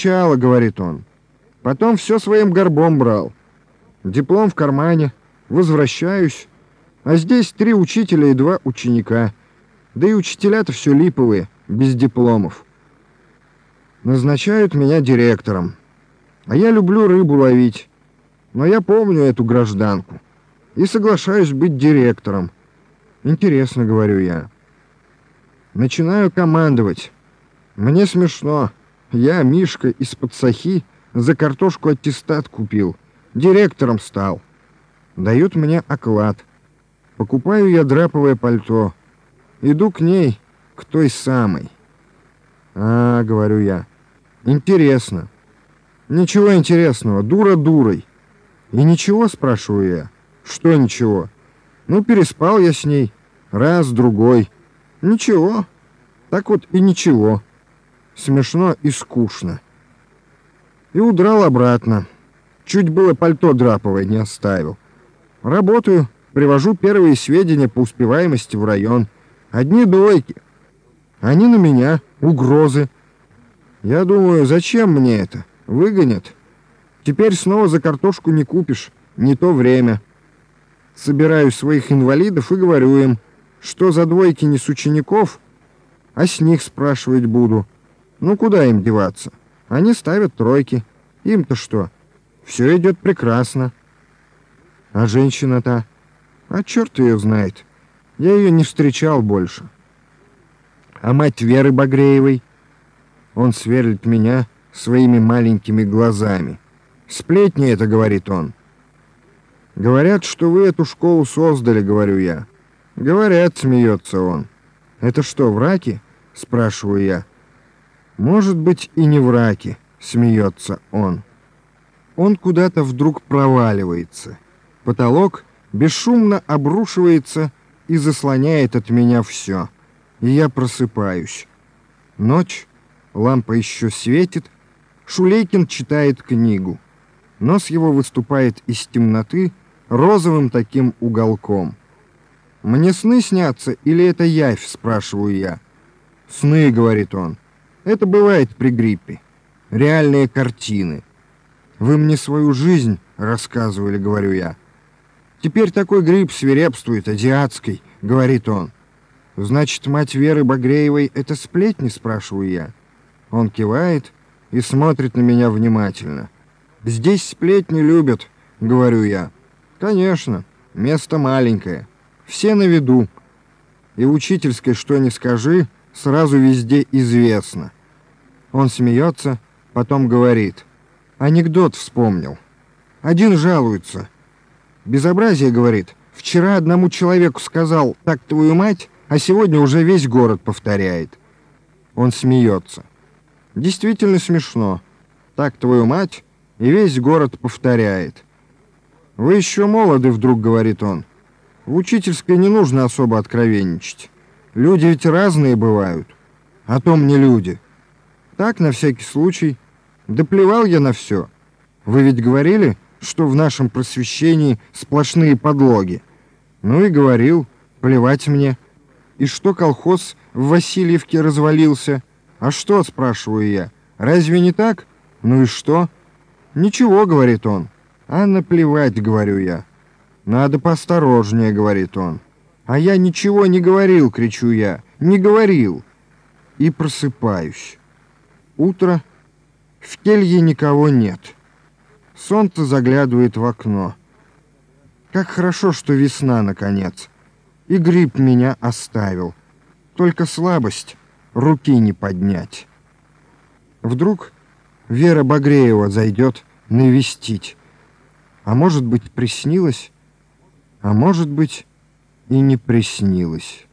Сначала, говорит он. Потом все своим горбом брал. Диплом в кармане. Возвращаюсь. А здесь три учителя и два ученика. Да и учителя-то все липовые, без дипломов. Назначают меня директором. А я люблю рыбу ловить. Но я помню эту гражданку. И соглашаюсь быть директором. Интересно, говорю я. Начинаю командовать. Мне смешно. Я, Мишка, из-под сахи за картошку аттестат купил. Директором стал. Дают мне оклад. Покупаю я драповое пальто. Иду к ней, к той самой. А, говорю я, интересно. Ничего интересного, дура дурой. И ничего, спрашиваю я. Что ничего? Ну, переспал я с ней. Раз, другой. Ничего. Так вот и ничего. Смешно и скучно. И удрал обратно. Чуть было пальто драповое не оставил. Работаю, привожу первые сведения по успеваемости в район. Одни двойки. Они на меня, угрозы. Я думаю, зачем мне это? Выгонят. Теперь снова за картошку не купишь. Не то время. Собираю своих инвалидов и говорю им, что за двойки не с учеников, а с них спрашивать буду. Ну, куда им деваться? Они ставят тройки. Им-то что? Все идет прекрасно. А женщина-то? А черт ее знает. Я ее не встречал больше. А мать Веры Багреевой? Он сверлит меня своими маленькими глазами. Сплетни это, говорит он. Говорят, что вы эту школу создали, говорю я. Говорят, смеется он. Это что, враки? Спрашиваю я. Может быть и не враки, смеется он. Он куда-то вдруг проваливается. Потолок бесшумно обрушивается и заслоняет от меня все. И я просыпаюсь. Ночь, лампа еще светит, Шулейкин читает книгу. Нос его выступает из темноты розовым таким уголком. «Мне сны снятся или это явь?» — спрашиваю я. «Сны», — говорит он. «Это бывает при гриппе. Реальные картины. Вы мне свою жизнь рассказывали», — говорю я. Теперь такой грипп свирепствует, азиатский, говорит он. Значит, мать Веры Багреевой — это сплетни, спрашиваю я. Он кивает и смотрит на меня внимательно. Здесь сплетни любят, говорю я. Конечно, место маленькое. Все на виду. И учительской что ни скажи, сразу везде известно. Он смеется, потом говорит. Анекдот вспомнил. Один жалуется — Безобразие, говорит. Вчера одному человеку сказал «так твою мать», а сегодня уже весь город повторяет. Он смеется. Действительно смешно. «Так твою мать» и весь город повторяет. «Вы еще молоды», — вдруг говорит он. «В учительской не нужно особо откровенничать. Люди ведь разные бывают. А то мне люди. Так, на всякий случай. Да плевал я на все. Вы ведь говорили, что в нашем просвещении сплошные подлоги. Ну и говорил, плевать мне. И что колхоз в Васильевке развалился? А что, спрашиваю я, разве не так? Ну и что? Ничего, говорит он. А наплевать, говорю я. Надо поосторожнее, говорит он. А я ничего не говорил, кричу я. Не говорил. И просыпаюсь. Утро. В келье никого нет. Солнце заглядывает в окно. Как хорошо, что весна, наконец. И гриб меня оставил. Только слабость, руки не поднять. Вдруг Вера Багреева зайдет навестить. А может быть, приснилось, а может быть, и не приснилось.